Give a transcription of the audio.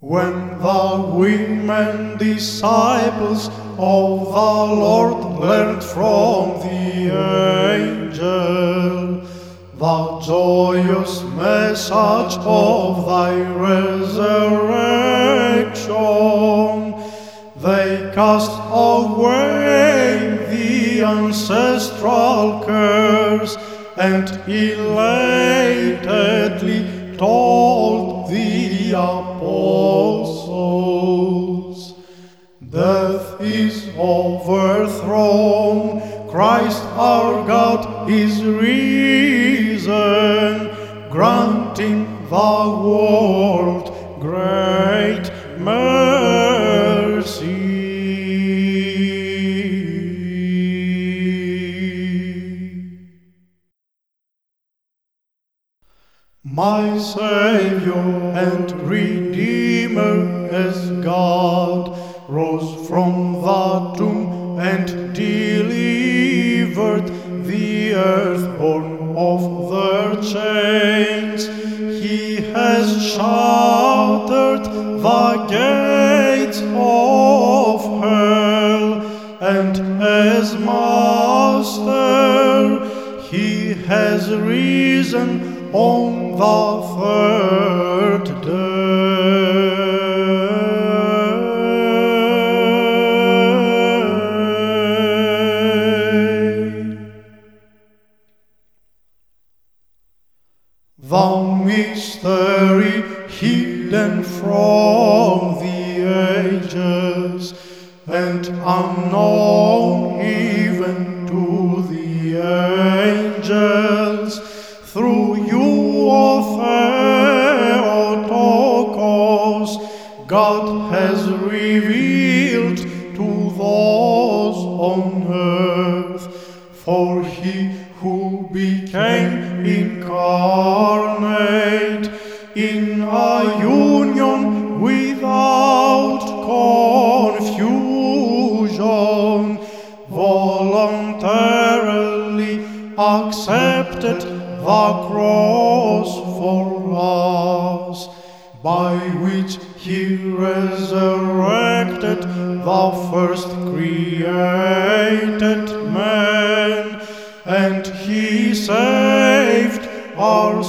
When the women disciples of the Lord learned from the angel the joyous message of thy resurrection, they cast away the ancestral curse and elatedly told the apostles. Death is overthrown, Christ our God is risen, granting the world great mercy. My Savior and Redeemer is God rose from the tomb and delivered the earthborn of their chains. He has shattered the gates of hell, and as Master, he has risen on the third day. The mystery hidden from the ages and unknown even to the angels through you, O Theotokos, God has revealed to those on earth. For he incarnate in a union without confusion voluntarily accepted the cross for us, by which he resurrected the first created and